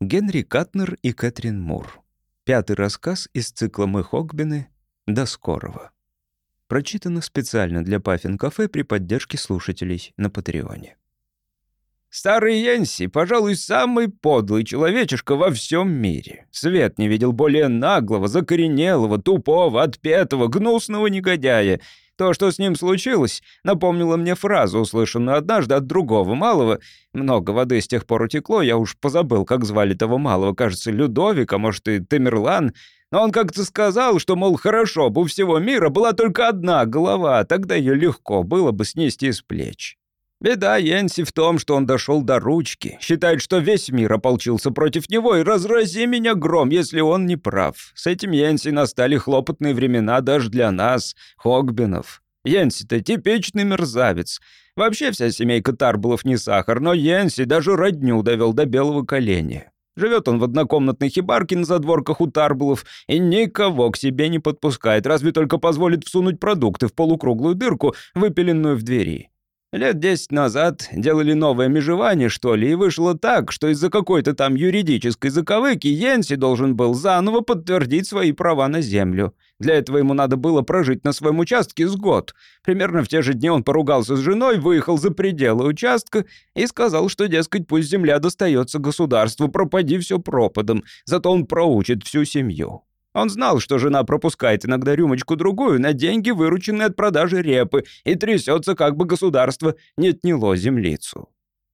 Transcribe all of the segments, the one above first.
Генри Катнер и Кэтрин Мур. Пятый рассказ из цикла «Мы Хогбины». До скорого. Прочитано специально для Паффин Кафе при поддержке слушателей на Патреоне. Старый Янси, пожалуй, самый подлый человечишка во всем мире. Свет не видел более наглого, закоренелого, тупого, отпетого, гнусного негодяя, то, что с ним случилось, напомнило мне фразу, услышанную однажды от другого малого. Много воды с тех пор утекло, я уж позабыл, как звали того малого, кажется, Людовик, а может и Тамерлан. Но он как-то сказал, что, мол, хорошо бы у всего мира была только одна голова, тогда ее легко было бы снести с плеч. Беда Йенси в том, что он дошел до ручки, считает, что весь мир ополчился против него, и разрази меня гром, если он не прав. С этим Йенси настали хлопотные времена даже для нас, Хогбинов. Йенси-то типичный мерзавец. Вообще вся семейка Тарбулов не сахар, но Йенси даже родню довел до белого коленя. Живет он в однокомнатной хибарке на задворках у Тарбулов и никого к себе не подпускает, разве только позволит всунуть продукты в полукруглую дырку, выпиленную в двери. Лет десять назад делали новое межевание, что ли, и вышло так, что из-за какой-то там юридической заковыки Йенси должен был заново подтвердить свои права на землю. Для этого ему надо было прожить на своем участке с год. Примерно в те же дни он поругался с женой, выехал за пределы участка и сказал, что, дескать, пусть земля достается государству, пропади все пропадом, зато он проучит всю семью. Он знал, что жена пропускает иногда рюмочку-другую на деньги, вырученные от продажи репы, и трясется, как бы государство не отняло землицу.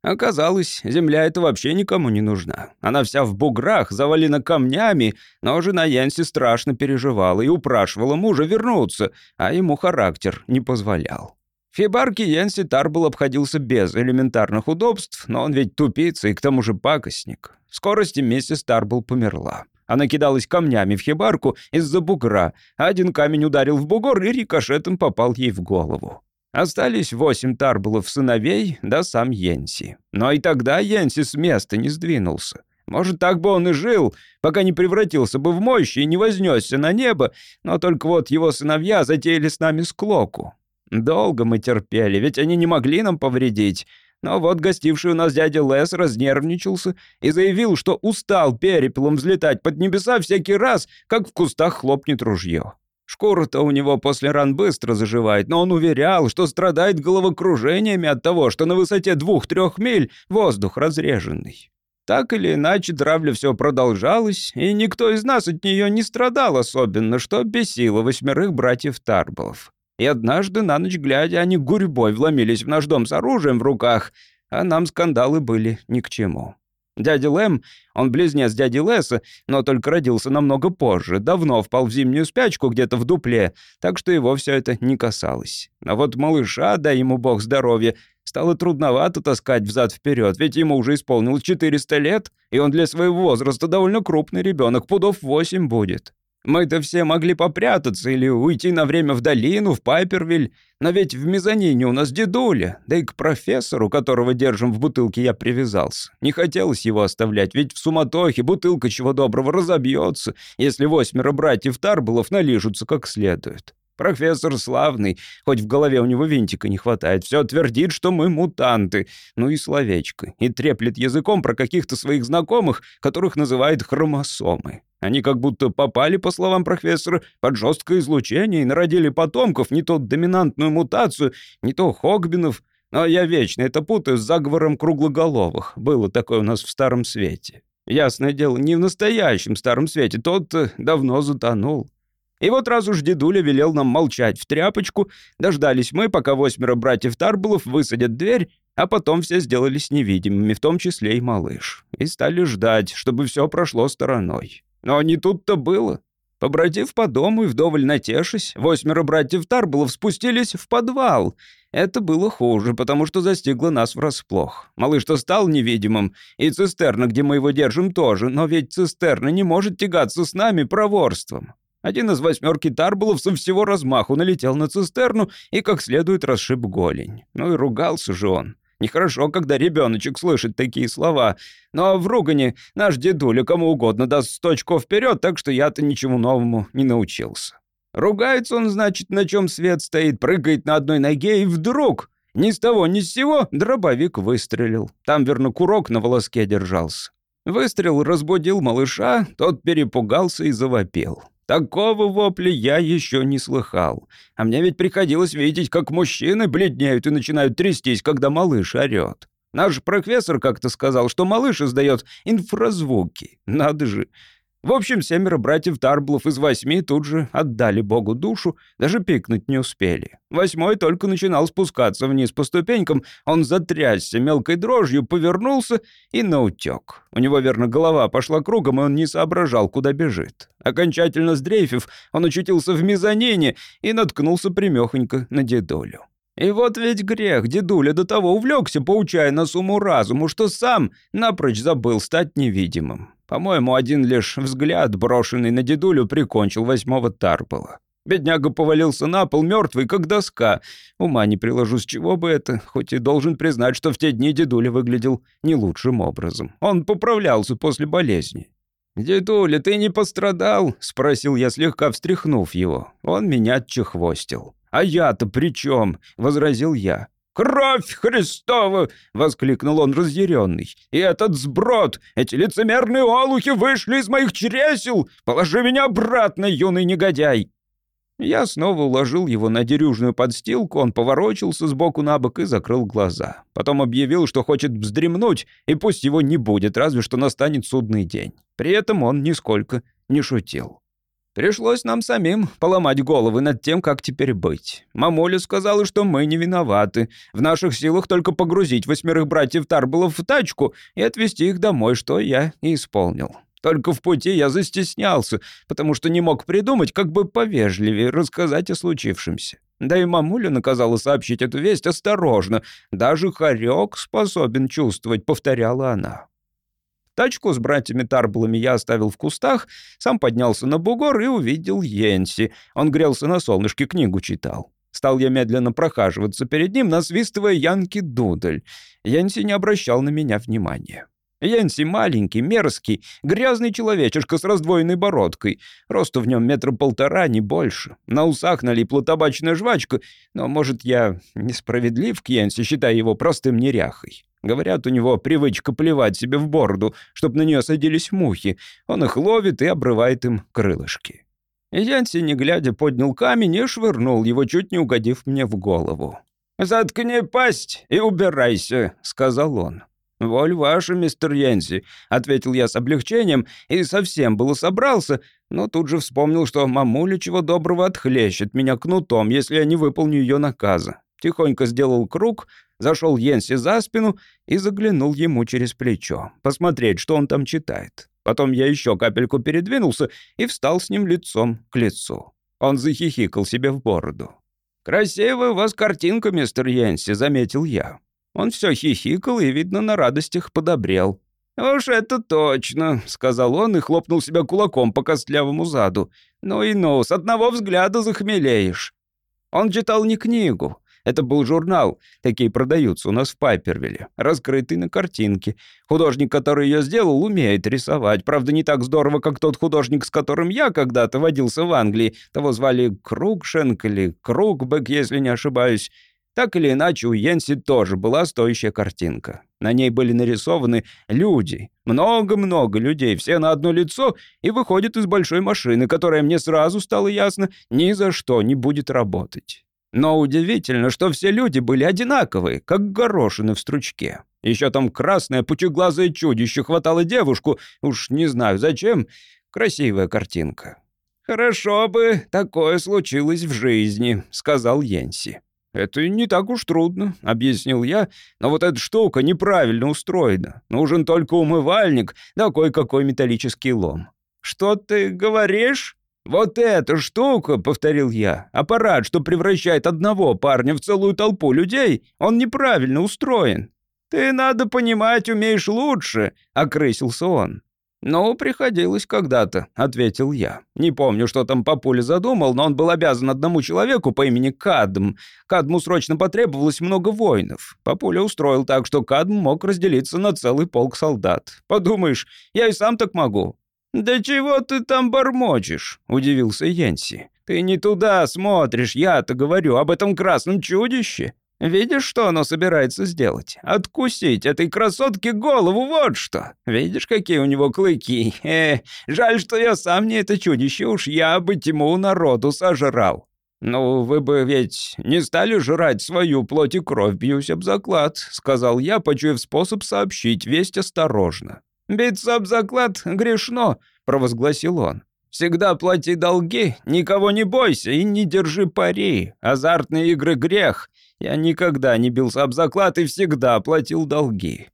Оказалось, земля эта вообще никому не нужна. Она вся в буграх, завалена камнями, но жена Янси страшно переживала и упрашивала мужа вернуться, а ему характер не позволял. В Фибарке Янси Тарбл обходился без элементарных удобств, но он ведь тупица и к тому же пакостник. В скорости миссис Тарбл померла. Она кидалась камнями в хибарку из-за бугра. Один камень ударил в бугор и рикошетом попал ей в голову. Остались восемь тарбулов сыновей, да сам Йенси. Но и тогда Йенси с места не сдвинулся. Может, так бы он и жил, пока не превратился бы в мощь и не вознесся на небо, но только вот его сыновья затеяли с нами склоку. Долго мы терпели, ведь они не могли нам повредить. Но вот гостивший у нас дядя Лес разнервничался и заявил, что устал перепелом взлетать под небеса всякий раз, как в кустах хлопнет ружье. Шкура-то у него после ран быстро заживает, но он уверял, что страдает головокружениями от того, что на высоте двух-трех миль воздух разреженный. Так или иначе, травля все продолжалась, и никто из нас от нее не страдал особенно, что бесило восьмерых братьев Тарбов. И однажды, на ночь глядя, они гурьбой вломились в наш дом с оружием в руках, а нам скандалы были ни к чему. Дядя Лэм, он близнец дяди Леса, но только родился намного позже, давно впал в зимнюю спячку где-то в дупле, так что его все это не касалось. А вот малыша, дай ему бог здоровья, стало трудновато таскать взад вперед, ведь ему уже исполнилось 400 лет, и он для своего возраста довольно крупный ребенок, пудов 8 будет. Мы-то все могли попрятаться или уйти на время в долину, в Пайпервиль, но ведь в мезонине у нас дедуля, да и к профессору, которого держим в бутылке, я привязался. Не хотелось его оставлять, ведь в суматохе бутылка чего доброго разобьется, если восьмеро братьев Тарбулов налижутся как следует. Профессор славный, хоть в голове у него винтика не хватает, все твердит, что мы мутанты, ну и словечко, и треплет языком про каких-то своих знакомых, которых называет хромосомы. Они как будто попали, по словам профессора, под жесткое излучение и народили потомков, не то доминантную мутацию, не то хогбинов. Но я вечно это путаю с заговором круглоголовых. Было такое у нас в Старом Свете. Ясное дело, не в настоящем Старом Свете, тот давно затонул. И вот раз уж дедуля велел нам молчать в тряпочку, дождались мы, пока восьмеро братьев Тарбулов высадят дверь, а потом все сделались невидимыми, в том числе и малыш. И стали ждать, чтобы все прошло стороной. Но не тут-то было. Побродив по дому и вдоволь натешись, восьмеро братьев Тарбулов спустились в подвал. Это было хуже, потому что застигло нас врасплох. Малыш-то стал невидимым, и цистерна, где мы его держим, тоже, но ведь цистерна не может тягаться с нами проворством. Один из восьмерки Тарбулов со всего размаху налетел на цистерну и как следует расшиб голень. Ну и ругался же он. Нехорошо, когда ребеночек слышит такие слова. Но в ругане наш дедуля кому угодно даст сто очков вперед, так что я-то ничему новому не научился. Ругается он, значит, на чем свет стоит, прыгает на одной ноге и вдруг... Ни с того, ни с сего дробовик выстрелил. Там, верно, курок на волоске держался. Выстрел разбудил малыша, тот перепугался и завопил. Такого вопля я еще не слыхал. А мне ведь приходилось видеть, как мужчины бледнеют и начинают трястись, когда малыш орёт. Наш профессор как-то сказал, что малыш издает инфразвуки. Надо же. В общем, семеро братьев Тарблов из восьми тут же отдали Богу душу, даже пикнуть не успели. Восьмой только начинал спускаться вниз по ступенькам, он затрясся мелкой дрожью, повернулся и наутек. У него, верно, голова пошла кругом, и он не соображал, куда бежит. Окончательно сдрейфив, он очутился в мезонине и наткнулся примехонько на дедулю. И вот ведь грех, дедуля до того увлекся, поучая нас уму-разуму, что сам напрочь забыл стать невидимым. По-моему, один лишь взгляд, брошенный на дедулю, прикончил восьмого Тарпала. Бедняга повалился на пол, мертвый, как доска. Ума не приложу, с чего бы это, хоть и должен признать, что в те дни дедуля выглядел не лучшим образом. Он поправлялся после болезни. «Дедуля, ты не пострадал?» — спросил я, слегка встряхнув его. Он меня отчехвостил. «А я-то при чем?» — возразил я. «Кровь Христова!» — воскликнул он разъяренный. «И этот сброд! Эти лицемерные олухи вышли из моих чресел! Положи меня обратно, юный негодяй!» Я снова уложил его на дерюжную подстилку, он поворочился сбоку на бок и закрыл глаза. Потом объявил, что хочет вздремнуть, и пусть его не будет, разве что настанет судный день. При этом он нисколько не шутил. Пришлось нам самим поломать головы над тем, как теперь быть. Мамуля сказала, что мы не виноваты. В наших силах только погрузить восьмерых братьев Тарбелов в тачку и отвезти их домой, что я и исполнил. Только в пути я застеснялся, потому что не мог придумать, как бы повежливее рассказать о случившемся. Да и мамуля наказала сообщить эту весть осторожно. Даже хорек способен чувствовать, повторяла она. Тачку с братьями Тарблами я оставил в кустах, сам поднялся на бугор и увидел Йенси. Он грелся на солнышке, книгу читал. Стал я медленно прохаживаться перед ним, насвистывая Янки Дудль. Йенси не обращал на меня внимания. Янси маленький, мерзкий, грязный человечишка с раздвоенной бородкой. Росту в нем метра полтора, не больше. На усах налипла табачная жвачка, но, может, я несправедлив к Янси, считая его простым неряхой. Говорят, у него привычка плевать себе в бороду, чтобы на нее садились мухи. Он их ловит и обрывает им крылышки. Янси, не глядя, поднял камень и швырнул его, чуть не угодив мне в голову. «Заткни пасть и убирайся», — сказал он. «Воль ваша, мистер Янси», — ответил я с облегчением и совсем было собрался, но тут же вспомнил, что мамуля чего доброго отхлещет меня кнутом, если я не выполню ее наказа. Тихонько сделал круг, зашел Йенси за спину и заглянул ему через плечо, посмотреть, что он там читает. Потом я еще капельку передвинулся и встал с ним лицом к лицу. Он захихикал себе в бороду. «Красивая у вас картинка, мистер Йенси», — заметил я. Он все хихикал и, видно, на радостях подобрел. «Уж это точно», — сказал он и хлопнул себя кулаком по костлявому заду. «Ну и ну, с одного взгляда захмелеешь». Он читал не книгу, это был журнал, такие продаются у нас в Пайпервилле, раскрытый на картинке. Художник, который ее сделал, умеет рисовать. Правда, не так здорово, как тот художник, с которым я когда-то водился в Англии. Того звали Кругшенк или Кругбек, если не ошибаюсь. Так или иначе, у Йенси тоже была стоящая картинка. На ней были нарисованы люди. Много-много людей, все на одно лицо, и выходят из большой машины, которая мне сразу стало ясно, ни за что не будет работать. Но удивительно, что все люди были одинаковые, как горошины в стручке. Еще там красное пучеглазое чудище хватало девушку, уж не знаю зачем. Красивая картинка. «Хорошо бы такое случилось в жизни», — сказал Йенси. «Это не так уж трудно», — объяснил я, «но вот эта штука неправильно устроена. Нужен только умывальник, да кое-какой металлический лом». «Что ты говоришь?» «Вот эта штука», — повторил я, — «аппарат, что превращает одного парня в целую толпу людей, он неправильно устроен». «Ты, надо понимать, умеешь лучше», — окрысился он. «Ну, приходилось когда-то», — ответил я. Не помню, что там Папуля задумал, но он был обязан одному человеку по имени Кадм. Кадму срочно потребовалось много воинов. Папуля устроил так, что Кадм мог разделиться на целый полк солдат. Подумаешь, я и сам так могу. «Да чего ты там бормочешь?» — удивился Янси. «Ты не туда смотришь, я-то говорю об этом красном чудище». Видишь, что оно собирается сделать? Откусить этой красотке голову, вот что. Видишь, какие у него клыки? Э, жаль, что я сам не это чудище, уж я бы тьму народу сожрал. «Ну, вы бы ведь не стали жрать свою плоть и кровь, бьюсь об заклад», — сказал я, почуяв способ сообщить весть осторожно. «Биться об заклад грешно», — провозгласил он. «Всегда плати долги, никого не бойся и не держи пари. Азартные игры — грех. Я никогда не бился об заклад и всегда платил долги».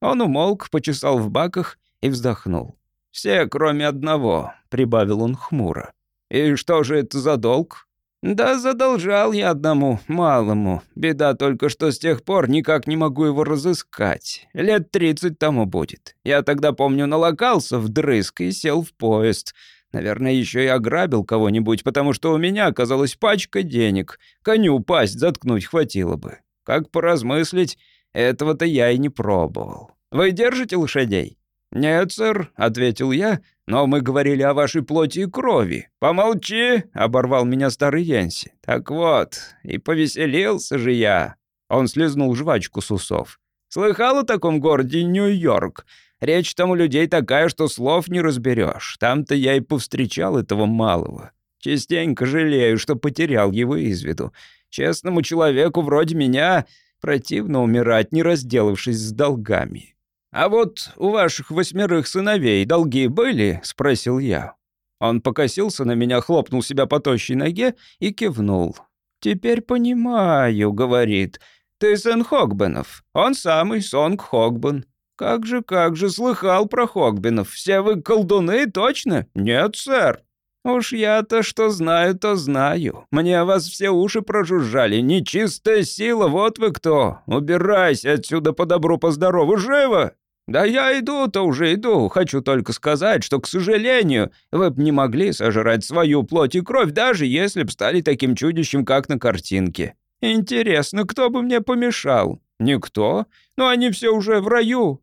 Он умолк, почесал в баках и вздохнул. «Все, кроме одного», — прибавил он хмуро. «И что же это за долг?» «Да задолжал я одному, малому. Беда только, что с тех пор никак не могу его разыскать. Лет тридцать тому будет. Я тогда, помню, налокался вдрызг и сел в поезд. Наверное, еще и ограбил кого-нибудь, потому что у меня оказалась пачка денег. Коню пасть заткнуть хватило бы. Как поразмыслить, этого-то я и не пробовал. Вы держите лошадей?» «Нет, сэр», — ответил я, — «но мы говорили о вашей плоти и крови». «Помолчи», — оборвал меня старый Янси. «Так вот, и повеселился же я». Он слезнул жвачку с усов. «Слыхал о таком городе Нью-Йорк? Речь там у людей такая, что слов не разберешь. Там-то я и повстречал этого малого. Частенько жалею, что потерял его из виду. Честному человеку вроде меня противно умирать, не разделавшись с долгами». «А вот у ваших восьмерых сыновей долги были?» — спросил я. Он покосился на меня, хлопнул себя по тощей ноге и кивнул. «Теперь понимаю», — говорит. «Ты сын Хогбенов. Он самый Сонг Хогбен». «Как же, как же, слыхал про Хогбенов. Все вы колдуны, точно?» «Нет, сэр». «Уж я-то что знаю, то знаю. Мне вас все уши прожужжали. Нечистая сила, вот вы кто. Убирайся отсюда по добру, по здорову, живо!» «Да я иду-то уже иду. Хочу только сказать, что, к сожалению, вы б не могли сожрать свою плоть и кровь, даже если б стали таким чудищем, как на картинке. Интересно, кто бы мне помешал? Никто. Но они все уже в раю».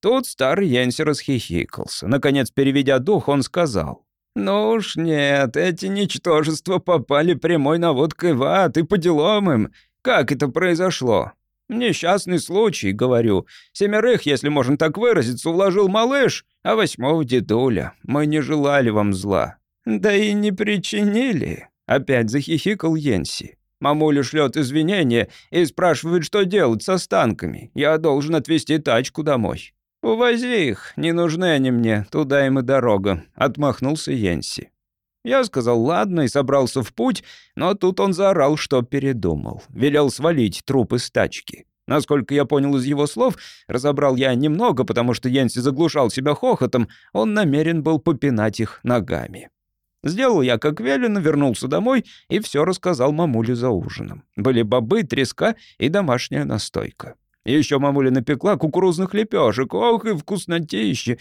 Тут старый Янси расхихикался. Наконец, переведя дух, он сказал. «Ну уж нет, эти ничтожества попали прямой наводкой в ад и по делам им. Как это произошло? «Несчастный случай, — говорю. Семерых, если можно так выразиться, уложил малыш, а восьмого дедуля. Мы не желали вам зла». «Да и не причинили», — опять захихикал Йенси. «Мамуля шлет извинения и спрашивает, что делать с останками. Я должен отвезти тачку домой». «Увози их, не нужны они мне, туда им и дорога», — отмахнулся Йенси. Я сказал «ладно» и собрался в путь, но тут он заорал, что передумал. Велел свалить труп из тачки. Насколько я понял из его слов, разобрал я немного, потому что Янси заглушал себя хохотом, он намерен был попинать их ногами. Сделал я как велено, вернулся домой и все рассказал мамуле за ужином. Были бобы, треска и домашняя настойка. еще мамуля напекла кукурузных лепешек. Ох и вкуснотищи!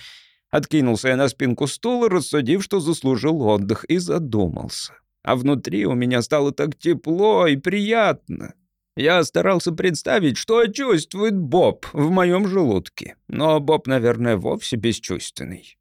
Откинулся я на спинку стула, рассудив, что заслужил отдых, и задумался. А внутри у меня стало так тепло и приятно. Я старался представить, что чувствует Боб в моем желудке. Но Боб, наверное, вовсе бесчувственный.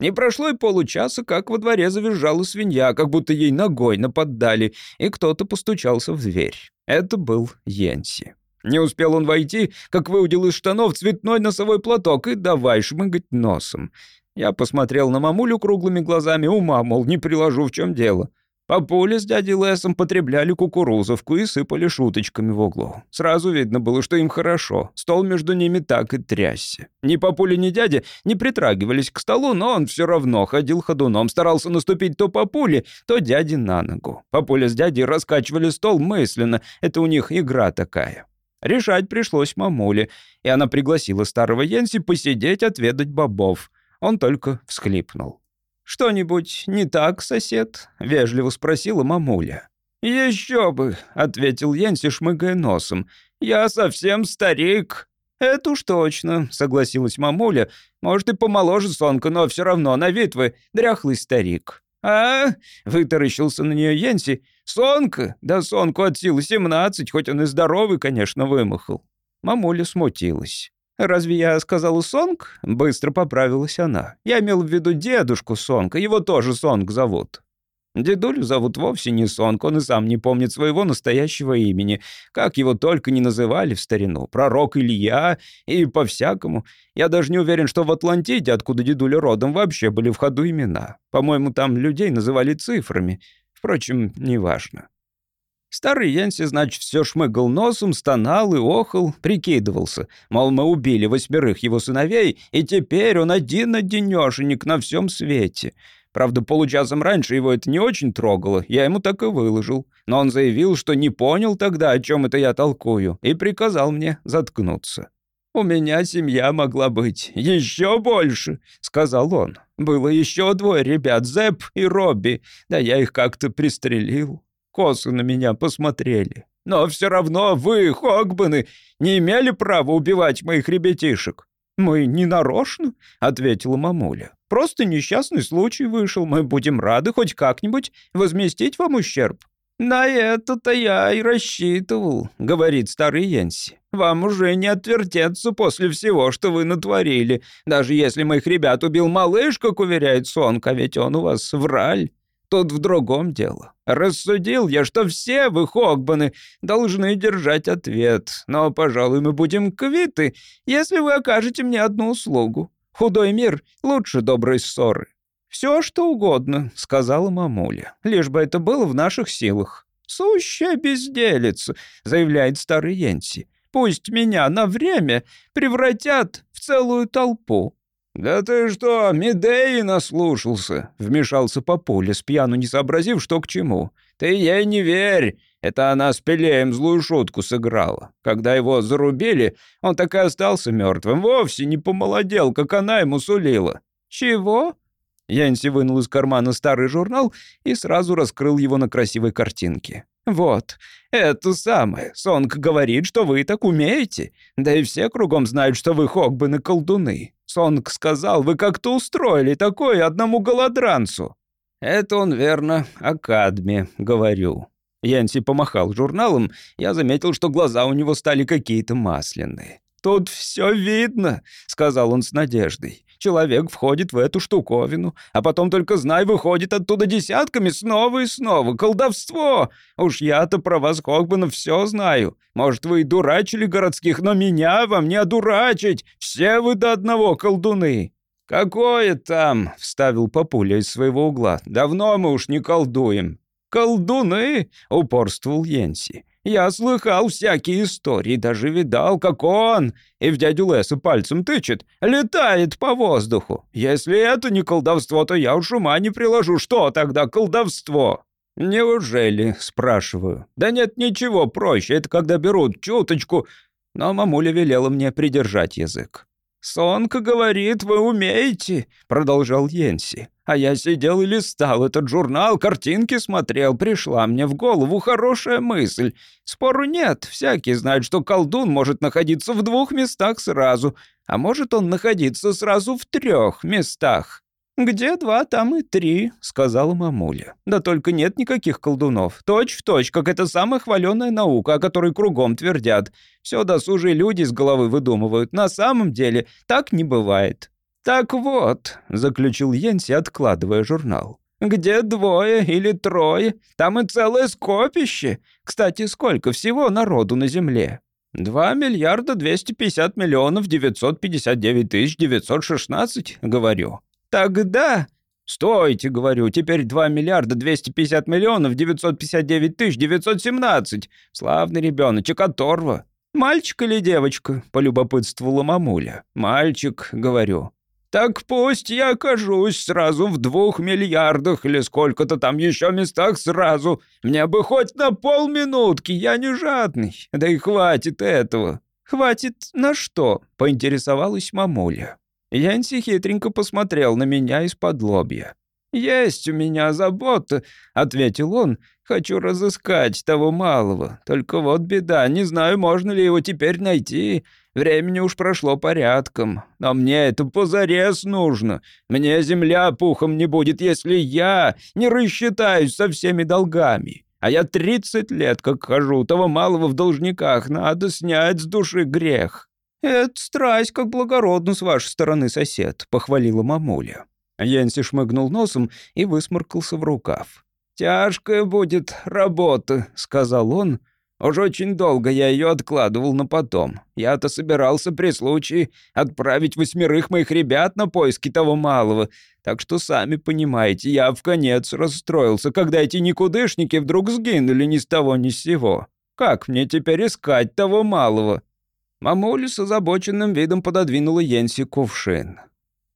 Не прошло и получаса, как во дворе завизжала свинья, как будто ей ногой наподдали, и кто-то постучался в дверь. Это был Йенси. Не успел он войти, как выудил из штанов цветной носовой платок и давай шмыгать носом. Я посмотрел на мамулю круглыми глазами, ума, мол, не приложу, в чем дело. Папуля с дядей Лесом потребляли кукурузовку и сыпали шуточками в углу. Сразу видно было, что им хорошо. Стол между ними так и трясся. Ни папуля, ни дядя не притрагивались к столу, но он все равно ходил ходуном, старался наступить то папуле, то дяде на ногу. Папуля с дядей раскачивали стол мысленно. Это у них игра такая. Решать пришлось мамуле, и она пригласила старого Йенси посидеть, отведать бобов. Он только всхлипнул. «Что-нибудь не так, сосед?» — вежливо спросила мамуля. «Еще бы», — ответил Йенси, шмыгая носом. «Я совсем старик». «Это уж точно», — согласилась мамуля. «Может, и помоложе Сонка, но все равно на вид вы дряхлый старик». «А?» — вытаращился на нее Йенси. «Сонка? Да Сонку от силы семнадцать, хоть он и здоровый, конечно, вымахал». Мамуля смутилась. «Разве я сказала Сонг?» Быстро поправилась она. «Я имел в виду дедушку Сонка, его тоже Сонг зовут». Дедулю зовут вовсе не Сонг, он и сам не помнит своего настоящего имени. Как его только не называли в старину. Пророк Илья и по-всякому. Я даже не уверен, что в Атлантиде, откуда дедуля родом, вообще были в ходу имена. По-моему, там людей называли цифрами. Впрочем, неважно. Старый Янси, значит, все шмыгал носом, стонал и охал, прикидывался. Мол, мы убили восьмерых его сыновей, и теперь он один-одинешенек на всем свете. Правда, получасом раньше его это не очень трогало, я ему так и выложил. Но он заявил, что не понял тогда, о чем это я толкую, и приказал мне заткнуться. «У меня семья могла быть еще больше», — сказал он. «Было еще двое ребят, Зэп и Робби, да я их как-то пристрелил. Косо на меня посмотрели. Но все равно вы, Хогбаны, не имели права убивать моих ребятишек». «Мы не нарочно», — ответила мамуля. Просто несчастный случай вышел. Мы будем рады хоть как-нибудь возместить вам ущерб». «На это-то я и рассчитывал», — говорит старый Янси. «Вам уже не отвертеться после всего, что вы натворили. Даже если моих ребят убил малыш, как уверяет Сонка, ведь он у вас враль. Тут в другом дело. Рассудил я, что все вы, Хогбаны, должны держать ответ. Но, пожалуй, мы будем квиты, если вы окажете мне одну услугу. Худой мир лучше доброй ссоры. «Все, что угодно», — сказала мамуля, — «лишь бы это было в наших силах». «Сущая безделица», — заявляет старый Йенси. «Пусть меня на время превратят в целую толпу». «Да ты что, Медеи наслушался?» — вмешался Папуля, с пьяну не сообразив, что к чему. «Ты ей не верь. Это она с Пелеем злую шутку сыграла. Когда его зарубили, он так и остался мертвым. Вовсе не помолодел, как она ему сулила. «Чего?» Янси вынул из кармана старый журнал и сразу раскрыл его на красивой картинке. «Вот, это самое. Сонг говорит, что вы так умеете. Да и все кругом знают, что вы Хогбаны колдуны. Сонг сказал, вы как-то устроили такое одному голодранцу». «Это он, верно, о Кадме, говорю», Янси помахал журналом, я заметил, что глаза у него стали какие-то масляные. «Тут все видно», — сказал он с надеждой. «Человек входит в эту штуковину, а потом только знай, выходит оттуда десятками снова и снова. Колдовство! Уж я-то про вас, Хогбанов, все знаю. Может, вы и дурачили городских, но меня вам не одурачить. Все вы до одного колдуны». «Какое там?» — вставил папуля из своего угла. «Давно мы уж не колдуем. «Колдуны!» — упорствовал Йенси. «Я слыхал всякие истории, даже видал, как он, и в дядю Леса пальцем тычет, летает по воздуху. Если это не колдовство, то я уж ума не приложу. Что тогда колдовство?» «Неужели?» — спрашиваю. «Да нет, ничего проще, это когда берут чуточку...» Но мамуля велела мне придержать язык. «Сонка говорит, вы умеете», — продолжал Йенси. А я сидел и листал этот журнал, картинки смотрел. Пришла мне в голову хорошая мысль. Спору нет, всякий знает, что колдун может находиться в двух местах сразу, а может он находиться сразу в трех местах. «Где два, там и три», — сказала мамуля. «Да только нет никаких колдунов. Точь в точь, как эта самая хваленая наука, о которой кругом твердят. Все досужие люди из головы выдумывают. На самом деле так не бывает». «Так вот», — заключил Йенси, откладывая журнал. «Где двое или трое, там и целое скопище. Кстати, сколько всего народу на Земле?» «Два миллиарда двести пятьдесят миллионов девятьсот пятьдесят девять тысяч девятьсот шестнадцать», — говорю. «Тогда...» «Стойте», — говорю, «теперь два миллиарда двести пятьдесят миллионов девятьсот пятьдесят девять тысяч девятьсот семнадцать. Славный ребеночек, оторва». «Мальчик или девочка?» — полюбопытствовала мамуля. «Мальчик», — говорю. Так пусть я окажусь сразу в двух миллиардах или сколько-то там еще местах сразу. Мне бы хоть на полминутки, я не жадный. Да и хватит этого». «Хватит на что?» — поинтересовалась мамуля. Янси хитренько посмотрел на меня из-под лобья. «Есть у меня забота», — ответил он. «Хочу разыскать того малого. Только вот беда, не знаю, можно ли его теперь найти. Времени уж прошло порядком, но мне это позарез нужно. Мне земля пухом не будет, если я не рассчитаюсь со всеми долгами. А я тридцать лет как хожу, того малого в должниках, надо снять с души грех». «Это страсть, как благородно с вашей стороны, сосед», — похвалила мамуля. Янси шмыгнул носом и высморкался в рукав. «Тяжкая будет работа», — сказал он. «Уж очень долго я ее откладывал на потом. Я-то собирался при случае отправить восьмерых моих ребят на поиски того малого. Так что сами понимаете, я в конец расстроился, когда эти никудышники вдруг сгинули ни с того ни с сего. Как мне теперь искать того малого?» Мамуля с озабоченным видом пододвинула Йенси кувшин.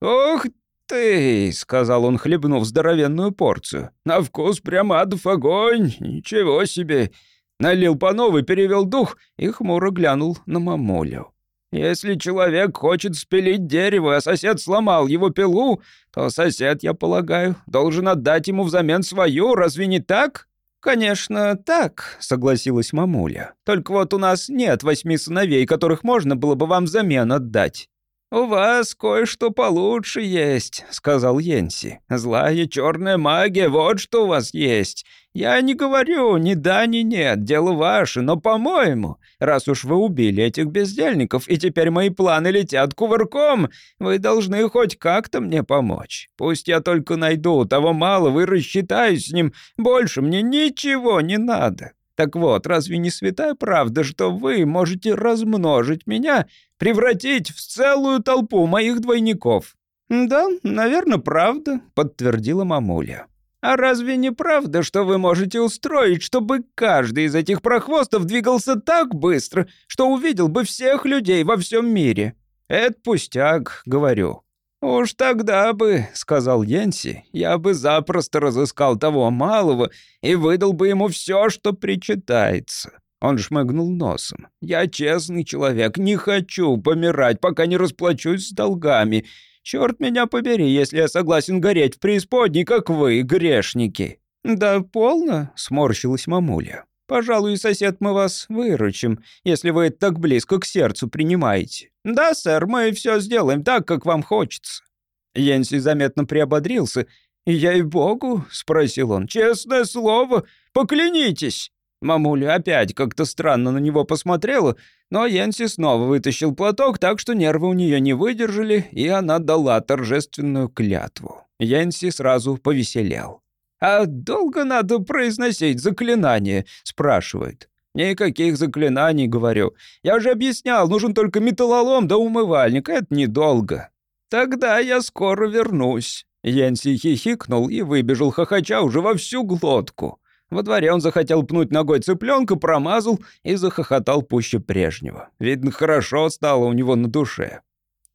«Ох ты!» — сказал он, хлебнув здоровенную порцию. «На вкус прямо адов огонь! Ничего себе!» Налил по новой, перевел дух и хмуро глянул на мамулю. «Если человек хочет спилить дерево, а сосед сломал его пилу, то сосед, я полагаю, должен отдать ему взамен свою, разве не так?» «Конечно, так», — согласилась мамуля. «Только вот у нас нет восьми сыновей, которых можно было бы вам взамен отдать». «У вас кое-что получше есть», — сказал Йенси. «Злая черная магия, вот что у вас есть. Я не говорю ни да, ни нет, дело ваше, но, по-моему, раз уж вы убили этих бездельников, и теперь мои планы летят кувырком, вы должны хоть как-то мне помочь. Пусть я только найду того малого и рассчитаюсь с ним, больше мне ничего не надо». Так вот, разве не святая правда, что вы можете размножить меня, превратить в целую толпу моих двойников?» «Да, наверное, правда», — подтвердила мамуля. «А разве не правда, что вы можете устроить, чтобы каждый из этих прохвостов двигался так быстро, что увидел бы всех людей во всем мире?» «Это пустяк», — говорю. «Уж тогда бы», — сказал Йенси, — «я бы запросто разыскал того малого и выдал бы ему все, что причитается». Он шмыгнул носом. «Я честный человек, не хочу помирать, пока не расплачусь с долгами. Черт меня побери, если я согласен гореть в преисподней, как вы, грешники». «Да полно», — сморщилась мамуля. Пожалуй, сосед, мы вас выручим, если вы это так близко к сердцу принимаете. Да, сэр, мы все сделаем так, как вам хочется». Йенси заметно приободрился. «Ей-богу?» — спросил он. «Честное слово, поклянитесь!» Мамуля опять как-то странно на него посмотрела, но Йенси снова вытащил платок, так что нервы у нее не выдержали, и она дала торжественную клятву. Йенси сразу повеселел. «А долго надо произносить заклинание?» — спрашивает. «Никаких заклинаний, — говорю. Я же объяснял, нужен только металлолом да умывальник, это недолго». «Тогда я скоро вернусь». Янси хихикнул и выбежал хохоча уже во всю глотку. Во дворе он захотел пнуть ногой цыпленка, промазал и захохотал пуще прежнего. Видно, хорошо стало у него на душе.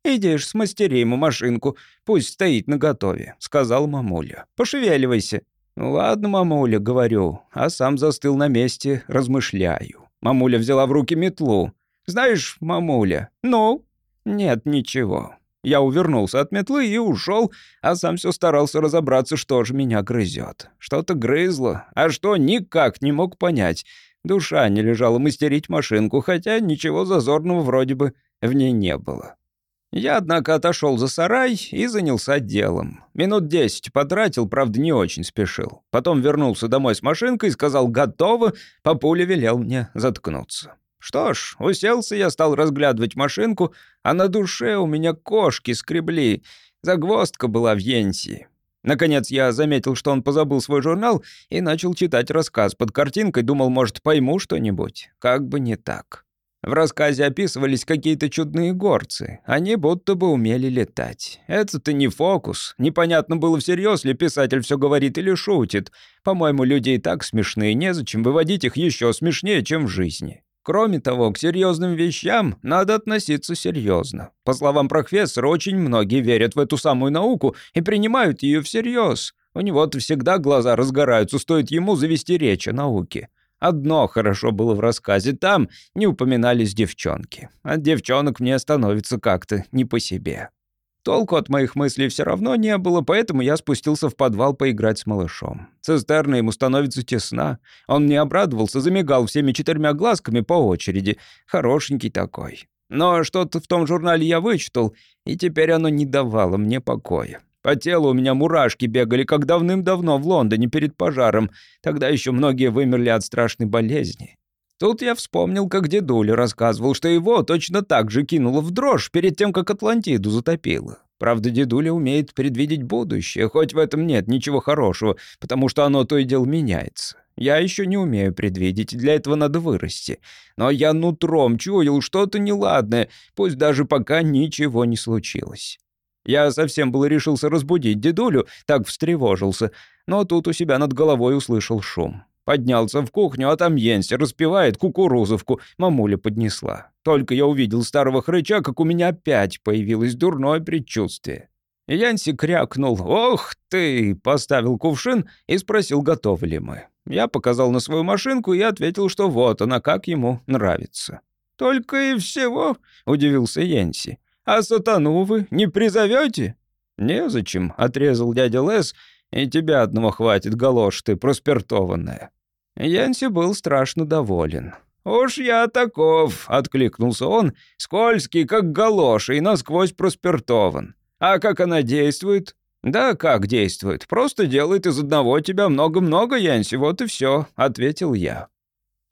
«Идишь, смастери ему машинку, пусть стоит наготове», — сказал мамуля. «Пошевеливайся». «Ну ладно, мамуля», — говорю, а сам застыл на месте, размышляю. Мамуля взяла в руки метлу. «Знаешь, мамуля, ну?» «Нет, ничего». Я увернулся от метлы и ушел, а сам все старался разобраться, что же меня грызет. Что-то грызло, а что никак не мог понять. Душа не лежала мастерить машинку, хотя ничего зазорного вроде бы в ней не было. Я, однако, отошел за сарай и занялся делом. Минут десять потратил, правда, не очень спешил. Потом вернулся домой с машинкой, сказал «готово», папуля велел мне заткнуться. Что ж, уселся я, стал разглядывать машинку, а на душе у меня кошки скребли. Загвоздка была в Йенси. Наконец я заметил, что он позабыл свой журнал и начал читать рассказ под картинкой, думал, может, пойму что-нибудь. Как бы не так. В рассказе описывались какие-то чудные горцы. Они будто бы умели летать. Это-то не фокус. Непонятно было всерьез ли писатель все говорит или шутит. По-моему, люди и так смешные, незачем выводить их еще смешнее, чем в жизни. Кроме того, к серьезным вещам надо относиться серьезно. По словам профессора, очень многие верят в эту самую науку и принимают ее всерьез. У него-то всегда глаза разгораются, стоит ему завести речь о науке. Одно хорошо было в рассказе, там не упоминались девчонки. От девчонок мне становится как-то не по себе. Толку от моих мыслей все равно не было, поэтому я спустился в подвал поиграть с малышом. Цистерна ему становится тесна. Он не обрадовался, замигал всеми четырьмя глазками по очереди. Хорошенький такой. Но что-то в том журнале я вычитал, и теперь оно не давало мне покоя. По телу у меня мурашки бегали, как давным-давно в Лондоне перед пожаром. Тогда еще многие вымерли от страшной болезни. Тут я вспомнил, как дедуля рассказывал, что его точно так же кинуло в дрожь перед тем, как Атлантиду затопило. Правда, дедуля умеет предвидеть будущее, хоть в этом нет ничего хорошего, потому что оно то и дело меняется. Я еще не умею предвидеть, для этого надо вырасти. Но я нутром чуял что-то неладное, пусть даже пока ничего не случилось. Я совсем было решился разбудить дедулю, так встревожился, но тут у себя над головой услышал шум. Поднялся в кухню, а там Йенси распевает кукурузовку. Мамуля поднесла. Только я увидел старого хрыча, как у меня опять появилось дурное предчувствие. Янси крякнул «Ох ты!», поставил кувшин и спросил, готовы ли мы. Я показал на свою машинку и ответил, что вот она, как ему нравится. «Только и всего?» — удивился Янси. «А сатану вы не призовете?» «Незачем», — отрезал дядя Лес, — «и тебя одного хватит, галош ты проспиртованная». Янси был страшно доволен. «Уж я таков», — откликнулся он, — «скользкий, как галоша, и насквозь проспиртован. А как она действует?» «Да как действует? Просто делает из одного тебя много-много, Янси, вот и все», — ответил я.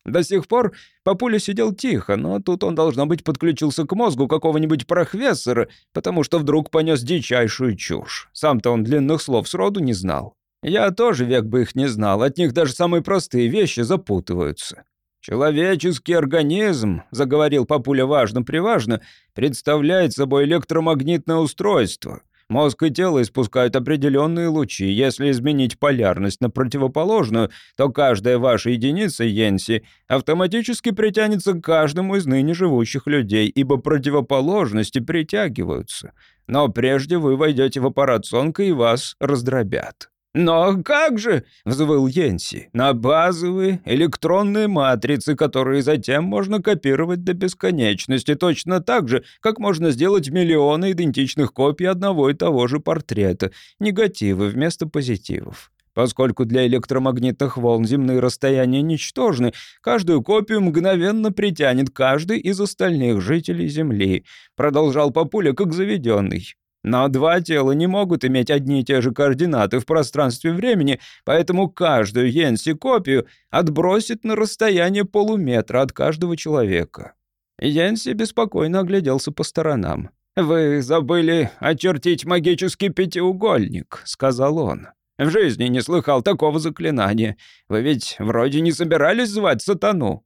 До сих пор папуля сидел тихо, но тут он, должно быть, подключился к мозгу какого-нибудь профессора, потому что вдруг понес дичайшую чушь. Сам-то он длинных слов сроду не знал. Я тоже век бы их не знал, от них даже самые простые вещи запутываются. «Человеческий организм», — заговорил папуля важно-приважно, «представляет собой электромагнитное устройство. Мозг и тело испускают определенные лучи. Если изменить полярность на противоположную, то каждая ваша единица, Йенси, автоматически притянется к каждому из ныне живущих людей, ибо противоположности притягиваются. Но прежде вы войдете в аппарат Сонка и вас раздробят. «Но как же?» — взвыл Йенси. «На базовые электронные матрицы, которые затем можно копировать до бесконечности, точно так же, как можно сделать миллионы идентичных копий одного и того же портрета, негативы вместо позитивов». Поскольку для электромагнитных волн земные расстояния ничтожны, каждую копию мгновенно притянет каждый из остальных жителей Земли, продолжал Папуля как заведенный. Но два тела не могут иметь одни и те же координаты в пространстве времени, поэтому каждую Йенси-копию отбросит на расстояние полуметра от каждого человека. Йенси беспокойно огляделся по сторонам. «Вы забыли очертить магический пятиугольник», — сказал он. «В жизни не слыхал такого заклинания. Вы ведь вроде не собирались звать сатану».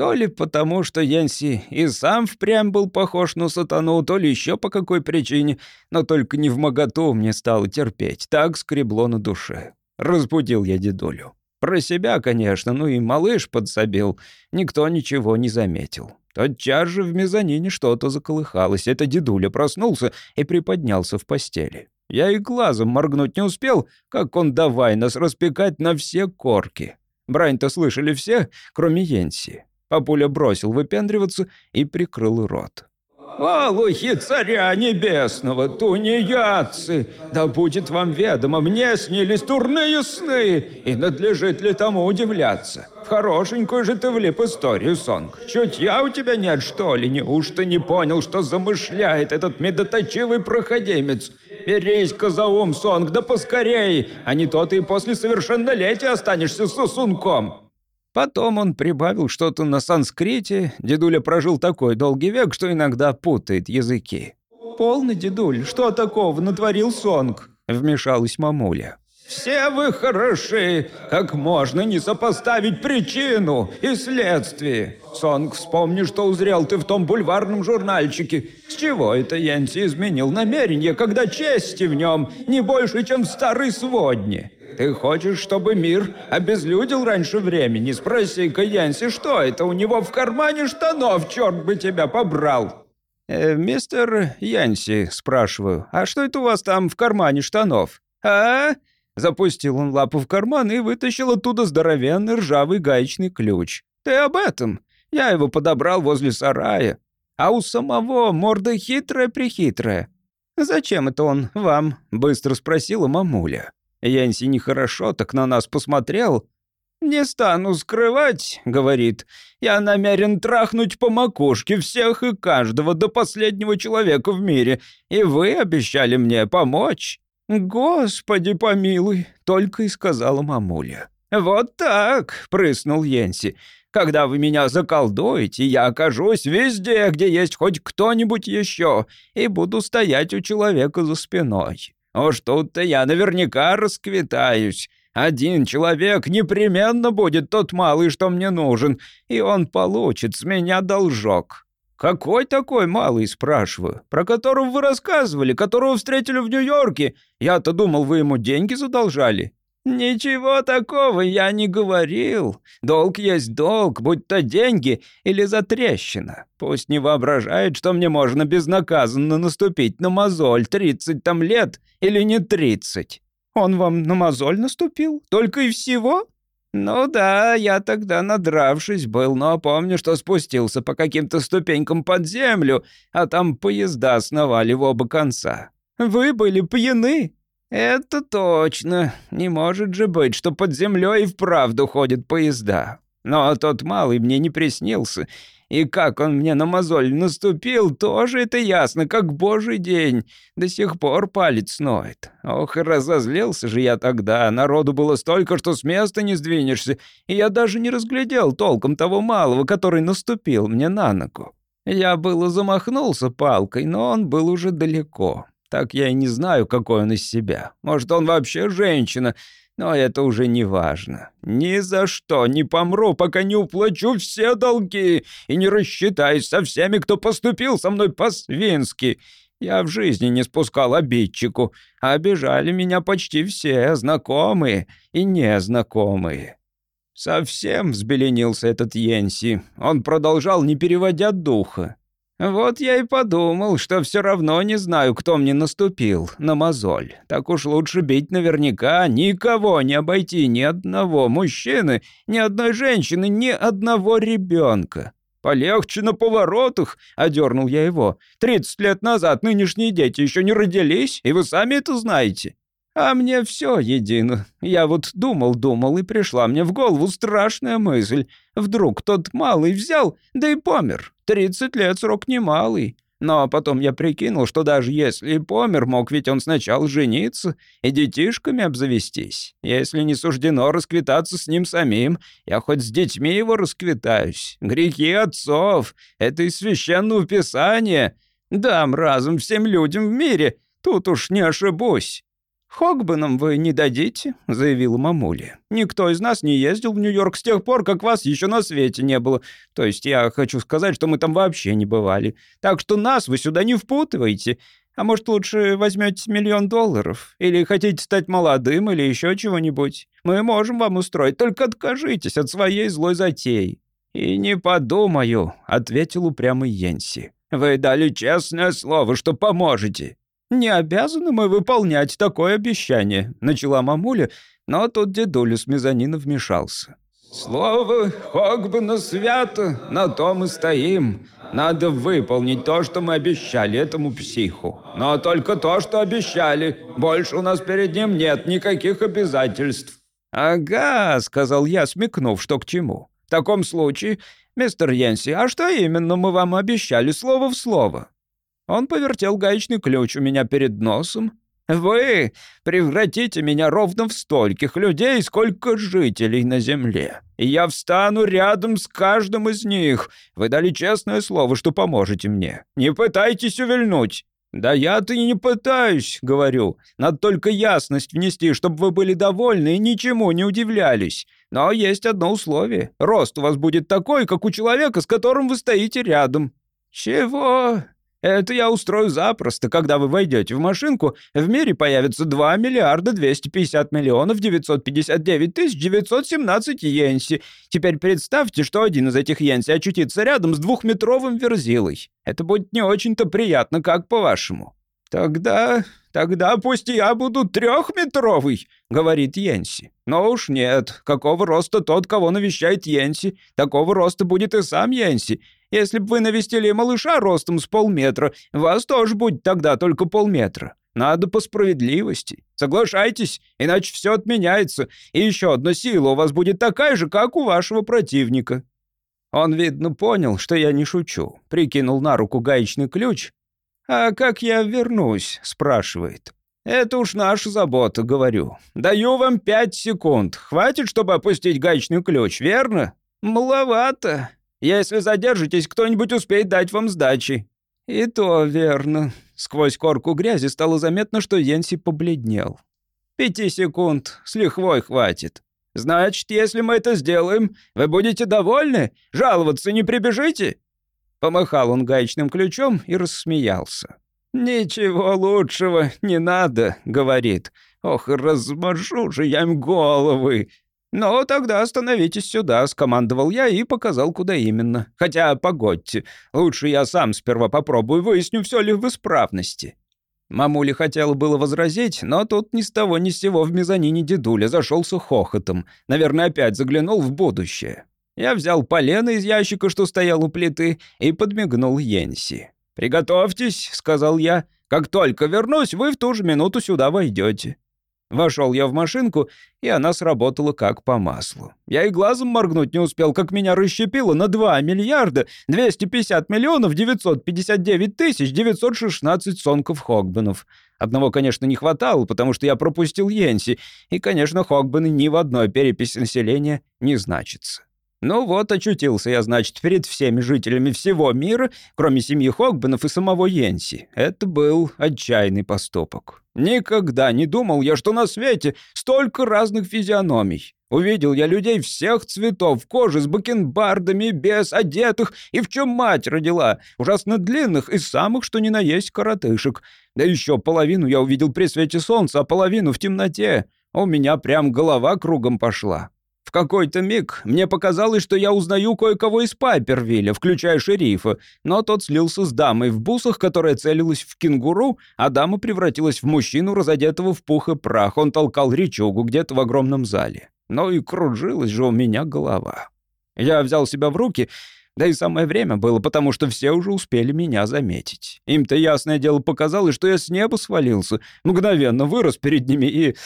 То ли потому, что Янси и сам впрямь был похож на сатану, то ли еще по какой причине, но только не в моготу мне стало терпеть, так скребло на душе. Разбудил я дедулю. Про себя, конечно, ну и малыш подсобил, никто ничего не заметил. Тотчас же в мезонине что-то заколыхалось, это дедуля проснулся и приподнялся в постели. Я и глазом моргнуть не успел, как он давай нас распекать на все корки. Брань-то слышали все, кроме Йенси. Папуля бросил выпендриваться и прикрыл рот. «Алухи царя небесного, тунеядцы! Да будет вам ведомо, мне снились турные сны, и надлежит ли тому удивляться? В хорошенькую же ты влип историю, Сонг. Чутья у тебя нет, что ли? Неужто не понял, что замышляет этот медоточивый проходимец? Берись-ка за ум, Сонг, да поскорей, а не то ты и после совершеннолетия останешься сосунком!» Потом он прибавил что-то на санскрите. Дедуля прожил такой долгий век, что иногда путает языки. «Полный дедуль, что такого натворил Сонг?» — вмешалась мамуля. «Все вы хороши! Как можно не сопоставить причину и следствие? Сонг, вспомни, что узрел ты в том бульварном журнальчике. С чего это Янси изменил намерение, когда чести в нем не больше, чем в старой сводне? Ты хочешь, чтобы мир обезлюдил раньше времени? Спроси-ка Янси, что это у него в кармане штанов, черт бы тебя побрал!» э, «Мистер Янси», — спрашиваю, «а что это у вас там в кармане штанов?» «А?» Запустил он лапу в карман и вытащил оттуда здоровенный ржавый гаечный ключ. «Ты об этом? Я его подобрал возле сарая. А у самого морда хитрая-прихитрая». «Зачем это он вам?» — быстро спросила мамуля. Янси нехорошо так на нас посмотрел. «Не стану скрывать», — говорит, — «я намерен трахнуть по макушке всех и каждого до последнего человека в мире, и вы обещали мне помочь». «Господи помилуй», — только и сказала мамуля. «Вот так», — прыснул Янси. Когда вы меня заколдуете, я окажусь везде, где есть хоть кто-нибудь еще, и буду стоять у человека за спиной. Уж тут-то я наверняка расквитаюсь. Один человек непременно будет тот малый, что мне нужен, и он получит с меня должок. «Какой такой малый?» — спрашиваю. «Про которого вы рассказывали, которого встретили в Нью-Йорке. Я-то думал, вы ему деньги задолжали». «Ничего такого я не говорил. Долг есть долг, будь то деньги или затрещина. Пусть не воображает, что мне можно безнаказанно наступить на мозоль тридцать там лет или не тридцать. Он вам на мозоль наступил? Только и всего?» «Ну да, я тогда надравшись был, но помню, что спустился по каким-то ступенькам под землю, а там поезда сновали в оба конца. Вы были пьяны?» «Это точно. Не может же быть, что под землей и вправду ходят поезда. Но тот малый мне не приснился, и как он мне на мозоль наступил, тоже это ясно, как божий день. До сих пор палец ноет. Ох, разозлился же я тогда. Народу было столько, что с места не сдвинешься. И я даже не разглядел толком того малого, который наступил мне на ногу. Я было замахнулся палкой, но он был уже далеко. Так я и не знаю, какой он из себя. Может, он вообще женщина, но это уже не важно. Ни за что не помру, пока не уплачу все долги и не рассчитаюсь со всеми, кто поступил со мной по-свински. Я в жизни не спускал обидчику, а обижали меня почти все, знакомые и незнакомые. Совсем взбеленился этот Йенси. Он продолжал, не переводя духа. «Вот я и подумал, что все равно не знаю, кто мне наступил на мозоль. Так уж лучше бить наверняка, никого не обойти, ни одного мужчины, ни одной женщины, ни одного ребенка. «Полегче на поворотах», — одернул я его. «Тридцать лет назад нынешние дети еще не родились, и вы сами это знаете». А мне все едино. Я вот думал-думал, и пришла мне в голову страшная мысль. Вдруг тот малый взял, да и помер. Тридцать лет срок немалый. Но потом я прикинул, что даже если и помер, мог ведь он сначала жениться и детишками обзавестись. Если не суждено расквитаться с ним самим, я хоть с детьми его расквитаюсь. Грехи отцов — это из священного писания. Дам разум всем людям в мире, тут уж не ошибусь. «Хогбаном вы не дадите», — заявила мамуля. «Никто из нас не ездил в Нью-Йорк с тех пор, как вас еще на свете не было. То есть я хочу сказать, что мы там вообще не бывали. Так что нас вы сюда не впутываете. А может, лучше возьмете миллион долларов? Или хотите стать молодым, или еще чего-нибудь? Мы можем вам устроить, только откажитесь от своей злой затеи». «И не подумаю», — ответил упрямый Йенси. «Вы дали честное слово, что поможете». «Не обязаны мы выполнять такое обещание», — начала мамуля, но тут дедуля с мезонина вмешался. «Слово Хогбана свято, на том и стоим. Надо выполнить то, что мы обещали этому психу. Но только то, что обещали. Больше у нас перед ним нет никаких обязательств». «Ага», — сказал я, смекнув, что к чему. «В таком случае, мистер Йенси, а что именно мы вам обещали слово в слово?» Он повертел гаечный ключ у меня перед носом. «Вы превратите меня ровно в стольких людей, сколько жителей на земле. И я встану рядом с каждым из них. Вы дали честное слово, что поможете мне. Не пытайтесь увильнуть». «Да я-то и не пытаюсь», — говорю. «Надо только ясность внести, чтобы вы были довольны и ничему не удивлялись. Но есть одно условие. Рост у вас будет такой, как у человека, с которым вы стоите рядом». «Чего?» Это я устрою запросто. Когда вы войдете в машинку, в мире появится 2 миллиарда 250 миллионов 959 тысяч 917 йенси. Теперь представьте, что один из этих йенси очутится рядом с двухметровым верзилой. Это будет не очень-то приятно, как по-вашему. Тогда... тогда пусть я буду трехметровый, говорит Йенси. Но уж нет, какого роста тот, кого навещает Йенси, такого роста будет и сам Йенси. Если бы вы навестили малыша ростом с полметра, вас тоже будет тогда только полметра. Надо по справедливости. Соглашайтесь, иначе все отменяется. И еще одна сила у вас будет такая же, как у вашего противника». Он, видно, понял, что я не шучу. Прикинул на руку гаечный ключ. «А как я вернусь?» — спрашивает. «Это уж наша забота», — говорю. «Даю вам пять секунд. Хватит, чтобы опустить гаечный ключ, верно?» «Маловато. Если задержитесь, кто-нибудь успеет дать вам сдачи». «И то верно». Сквозь корку грязи стало заметно, что Йенси побледнел. «Пяти секунд. С лихвой хватит». «Значит, если мы это сделаем, вы будете довольны? Жаловаться не прибежите?» Помахал он гаечным ключом и рассмеялся. «Ничего лучшего не надо», — говорит. «Ох, размажу же я им головы!» «Ну, тогда остановитесь сюда», — скомандовал я и показал, куда именно. «Хотя, погодьте, лучше я сам сперва попробую, выясню, все ли в исправности». Мамуля хотела было возразить, но тут ни с того ни с сего в мезонине дедуля зашелся хохотом. Наверное, опять заглянул в будущее. Я взял полено из ящика, что стоял у плиты, и подмигнул Йенси. «Приготовьтесь», — сказал я. «Как только вернусь, вы в ту же минуту сюда войдете». Вошел я в машинку, и она сработала как по маслу. Я и глазом моргнуть не успел, как меня расщепило на 2 миллиарда 250 миллионов 959 тысяч 916 сонков Хогбенов. Одного, конечно, не хватало, потому что я пропустил Йенси, и, конечно, Хогбены ни в одной переписи населения не значится. Ну вот, очутился я, значит, перед всеми жителями всего мира, кроме семьи Хогбенов и самого Йенси. Это был отчаянный поступок. Никогда не думал я, что на свете столько разных физиономий. Увидел я людей всех цветов, кожи с бакенбардами, без, одетых, и в чем мать родила, ужасно длинных и самых, что ни на есть, коротышек. Да еще половину я увидел при свете солнца, а половину в темноте. У меня прям голова кругом пошла. В какой-то миг мне показалось, что я узнаю кое-кого из Пайпервилля, включая шерифа, но тот слился с дамой в бусах, которая целилась в кенгуру, а дама превратилась в мужчину, разодетого в пух и прах. Он толкал речугу где-то в огромном зале. Но и кружилась же у меня голова. Я взял себя в руки, да и самое время было, потому что все уже успели меня заметить. Им-то, ясное дело, показалось, что я с неба свалился, мгновенно вырос перед ними и...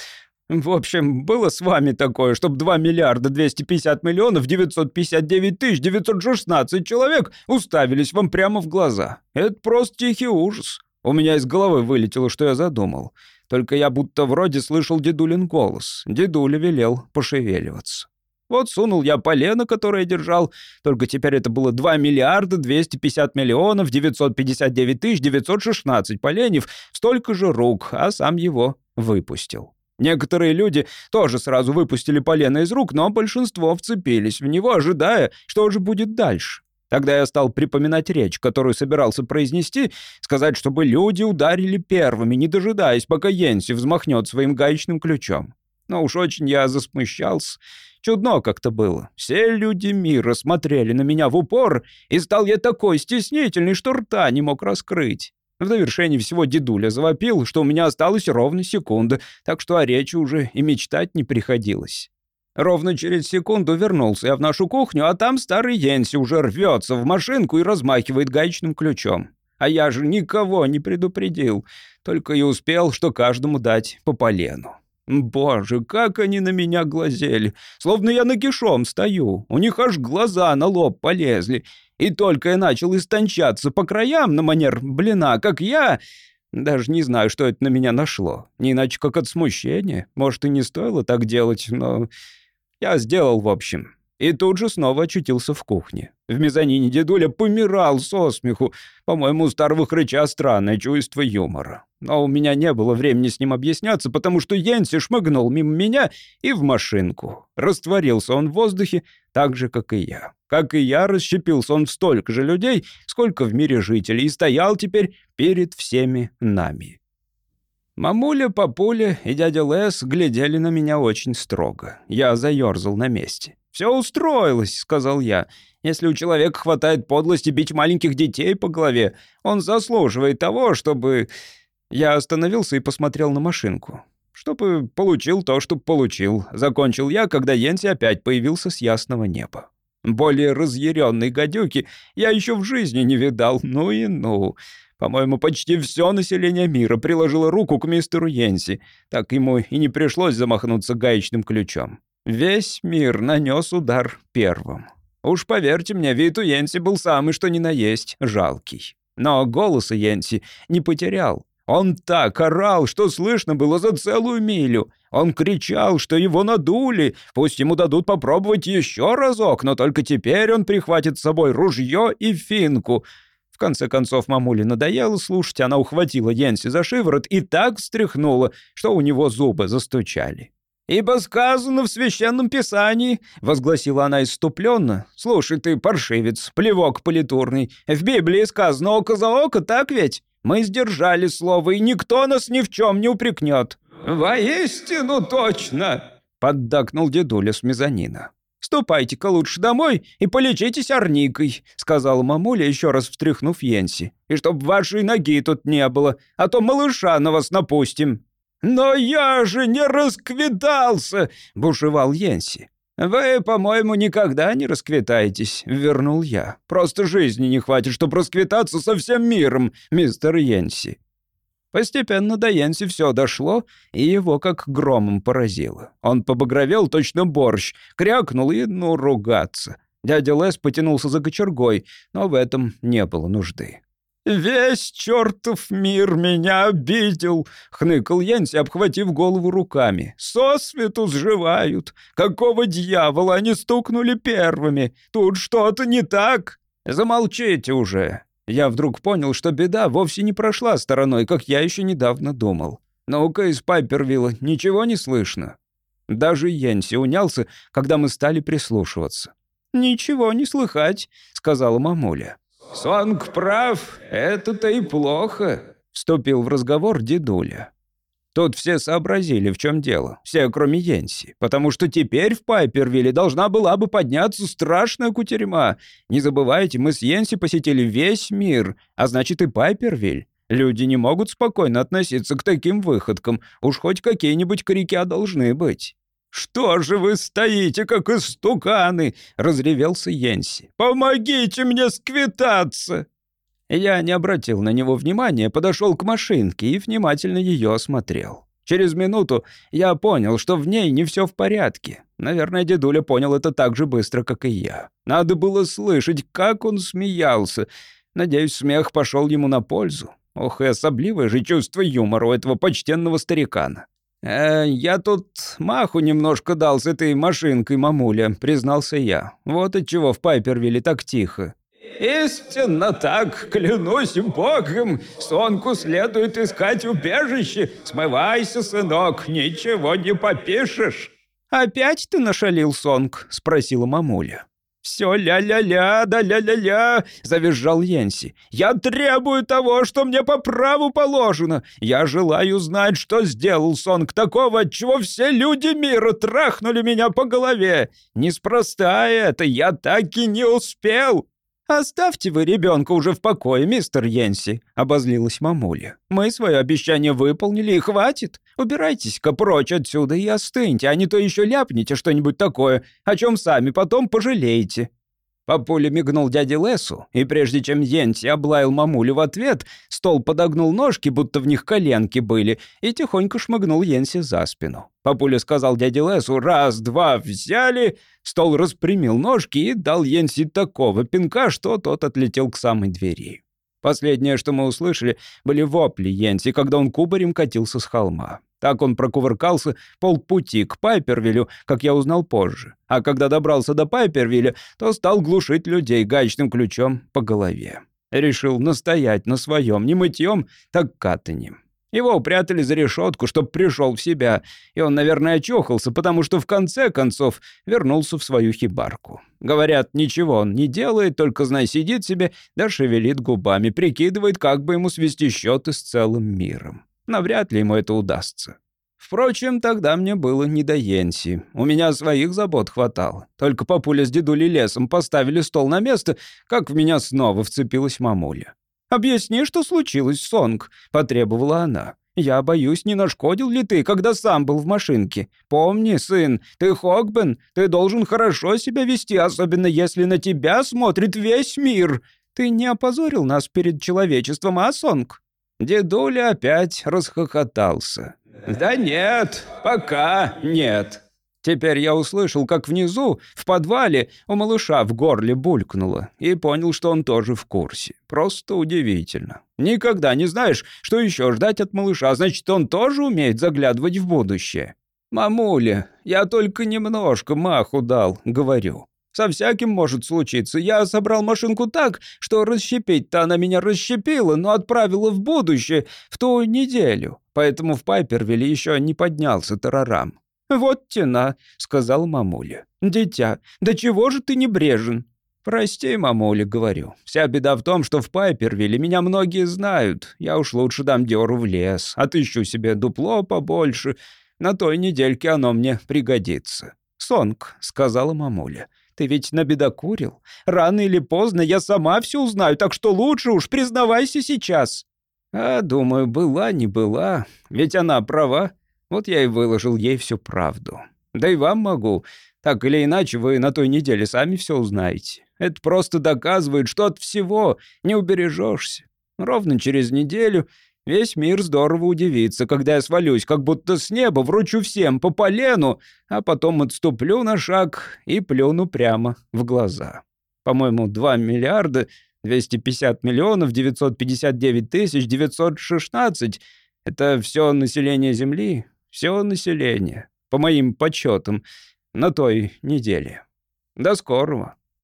В общем, было с вами такое, чтобы 2 миллиарда 250 миллионов 959 тысяч 916 человек уставились вам прямо в глаза. Это просто тихий ужас. У меня из головы вылетело, что я задумал. Только я будто вроде слышал дедулин голос. Дедуля велел пошевеливаться. Вот сунул я полено, которое держал, только теперь это было 2 миллиарда 250 миллионов 959 тысяч 916 поленьев, столько же рук, а сам его выпустил. Некоторые люди тоже сразу выпустили полено из рук, но большинство вцепились в него, ожидая, что же будет дальше. Тогда я стал припоминать речь, которую собирался произнести, сказать, чтобы люди ударили первыми, не дожидаясь, пока Йенси взмахнет своим гаечным ключом. Но уж очень я засмущался. Чудно как-то было. Все люди мира смотрели на меня в упор, и стал я такой стеснительный, что рта не мог раскрыть. В довершении всего дедуля завопил, что у меня осталось ровно секунда, так что о речи уже и мечтать не приходилось. Ровно через секунду вернулся я в нашу кухню, а там старый Йенси уже рвется в машинку и размахивает гаечным ключом. А я же никого не предупредил, только и успел, что каждому дать по полену. Боже, как они на меня глазели, словно я нагишом стою. У них аж глаза на лоб полезли. И только я начал истончаться по краям на манер блина, как я... Даже не знаю, что это на меня нашло. Не иначе как от смущения. Может, и не стоило так делать, но... Я сделал, в общем. И тут же снова очутился в кухне. В мезонине дедуля помирал со смеху. По-моему, у старого хрыча странное чувство юмора. Но у меня не было времени с ним объясняться, потому что Йенси шмыгнул мимо меня и в машинку. Растворился он в воздухе так же, как и я. Как и я, расщепился он в столько же людей, сколько в мире жителей, и стоял теперь перед всеми нами. Мамуля, папуля и дядя Лес глядели на меня очень строго. Я заерзал на месте. «Все устроилось», — сказал я. «Если у человека хватает подлости бить маленьких детей по голове, он заслуживает того, чтобы...» Я остановился и посмотрел на машинку. «Чтобы получил то, что получил», — закончил я, когда Йенси опять появился с ясного неба. Более разъяренной гадюки я еще в жизни не видал, ну и ну. По-моему, почти все население мира приложило руку к мистеру Йенси. Так ему и не пришлось замахнуться гаечным ключом. Весь мир нанес удар первым. Уж поверьте мне, вид у Йенси был самый что ни на есть жалкий. Но голоса Йенси не потерял. Он так орал, что слышно было за целую милю. Он кричал, что его надули, пусть ему дадут попробовать еще разок, но только теперь он прихватит с собой ружье и финку. В конце концов, мамуле надоело слушать, она ухватила Йенси за шиворот и так встряхнула, что у него зубы застучали. «Ибо сказано в Священном Писании», — возгласила она иступленно. «Слушай ты, паршивец, плевок политурный, в Библии сказано око за око, так ведь? Мы сдержали слово, и никто нас ни в чем не упрекнет». «Воистину точно!» — поддакнул дедуля с мезонина. «Ступайте-ка лучше домой и полечитесь орникой», — сказала мамуля, еще раз встряхнув Йенси. «И чтоб вашей ноги тут не было, а то малыша на вас напустим». «Но я же не расквитался!» — бушевал Йенси. «Вы, по-моему, никогда не расквитаетесь», — вернул я. «Просто жизни не хватит, чтобы расквитаться со всем миром, мистер Йенси». Постепенно до Йенси все дошло, и его как громом поразило. Он побагровел точно борщ, крякнул и, ну, ругаться. Дядя Лес потянулся за кочергой, но в этом не было нужды. «Весь чертов мир меня обидел!» — хныкал Янси, обхватив голову руками. «Сосвету сживают! Какого дьявола они стукнули первыми? Тут что-то не так!» «Замолчите уже!» Я вдруг понял, что беда вовсе не прошла стороной, как я еще недавно думал. «Ну-ка, из Пайпервилла ничего не слышно?» Даже Янси унялся, когда мы стали прислушиваться. «Ничего не слыхать», — сказала мамуля. «Сонг прав, это-то и плохо», — вступил в разговор дедуля. Тут все сообразили, в чем дело, все, кроме Йенси, потому что теперь в Пайпервилле должна была бы подняться страшная кутерьма. Не забывайте, мы с Йенси посетили весь мир, а значит и Пайпервиль. Люди не могут спокойно относиться к таким выходкам, уж хоть какие-нибудь крики должны быть. «Что же вы стоите, как истуканы?» — разревелся Йенси. «Помогите мне сквитаться!» Я не обратил на него внимания, подошел к машинке и внимательно ее осмотрел. Через минуту я понял, что в ней не все в порядке. Наверное, дедуля понял это так же быстро, как и я. Надо было слышать, как он смеялся. Надеюсь, смех пошел ему на пользу. Ох, и особливое же чувство юмора у этого почтенного старикана. «Э, «Я тут маху немножко дал с этой машинкой, мамуля», — признался я. «Вот отчего в Пайпервилле так тихо». «Истинно так, клянусь богом, сонку следует искать убежище. Смывайся, сынок, ничего не попишешь». «Опять ты нашалил, Сонг?» — спросила мамуля. «Все ля-ля-ля, да ля-ля-ля!» — завизжал Йенси. «Я требую того, что мне по праву положено! Я желаю знать, что сделал Сонг такого, от чего все люди мира трахнули меня по голове! Неспроста это, я так и не успел!» «Оставьте вы ребенка уже в покое, мистер Йенси», — обозлилась мамуля. «Мы свое обещание выполнили, и хватит. Убирайтесь-ка прочь отсюда и остыньте, а не то еще ляпните что-нибудь такое, о чем сами потом пожалеете». Папуля мигнул дяде Лесу, и прежде чем Йенси облаял мамулю в ответ, стол подогнул ножки, будто в них коленки были, и тихонько шмыгнул Йенси за спину. Папуля сказал дяде Лесу «раз, два, взяли», стол распрямил ножки и дал Йенси такого пинка, что тот отлетел к самой двери. Последнее, что мы услышали, были вопли Йенси, когда он кубарем катился с холма. Так он прокувыркался полпути к Пайпервилю, как я узнал позже. А когда добрался до Пайпервилля, то стал глушить людей гаечным ключом по голове. Решил настоять на своем, не мытьем, так катанем. Его упрятали за решетку, чтоб пришел в себя, и он, наверное, очухался, потому что в конце концов вернулся в свою хибарку. Говорят, ничего он не делает, только, знай, сидит себе, да шевелит губами, прикидывает, как бы ему свести счеты с целым миром. Навряд ли ему это удастся. Впрочем, тогда мне было не до Йенси. У меня своих забот хватало. Только папуля с дедулей лесом поставили стол на место, как в меня снова вцепилась мамуля. «Объясни, что случилось, Сонг», — потребовала она. «Я боюсь, не нашкодил ли ты, когда сам был в машинке? Помни, сын, ты Хогбен, ты должен хорошо себя вести, особенно если на тебя смотрит весь мир. Ты не опозорил нас перед человечеством, а, Сонг?» Дедуля опять расхохотался. «Да нет, пока нет». Теперь я услышал, как внизу, в подвале, у малыша в горле булькнуло, и понял, что он тоже в курсе. Просто удивительно. Никогда не знаешь, что еще ждать от малыша, значит, он тоже умеет заглядывать в будущее. «Мамуля, я только немножко маху дал», — говорю. «Со всяким может случиться. Я собрал машинку так, что расщепить-то она меня расщепила, но отправила в будущее в ту неделю. Поэтому в Пайпервилле еще не поднялся тарарам. «Вот тена», — сказал мамуля. «Дитя, да чего же ты небрежен?» «Прости, мамуля», — говорю. «Вся беда в том, что в Пайпервилле меня многие знают. Я уж лучше дам дёру в лес, отыщу себе дупло побольше. На той недельке оно мне пригодится». «Сонг», — сказала мамуля. «Ты ведь набедокурил. Рано или поздно я сама все узнаю, так что лучше уж признавайся сейчас». А, думаю, была, не была. Ведь она права. Вот я и выложил ей всю правду. Да и вам могу. Так или иначе, вы на той неделе сами все узнаете. Это просто доказывает, что от всего не убережешься. Ровно через неделю весь мир здорово удивится, когда я свалюсь, как будто с неба вручу всем по полену, а потом отступлю на шаг и плюну прямо в глаза. По-моему, 2 миллиарда 250 миллионов 959 тысяч 916 — это все население Земли, все население, по моим подсчетам, на той неделе. До скорого.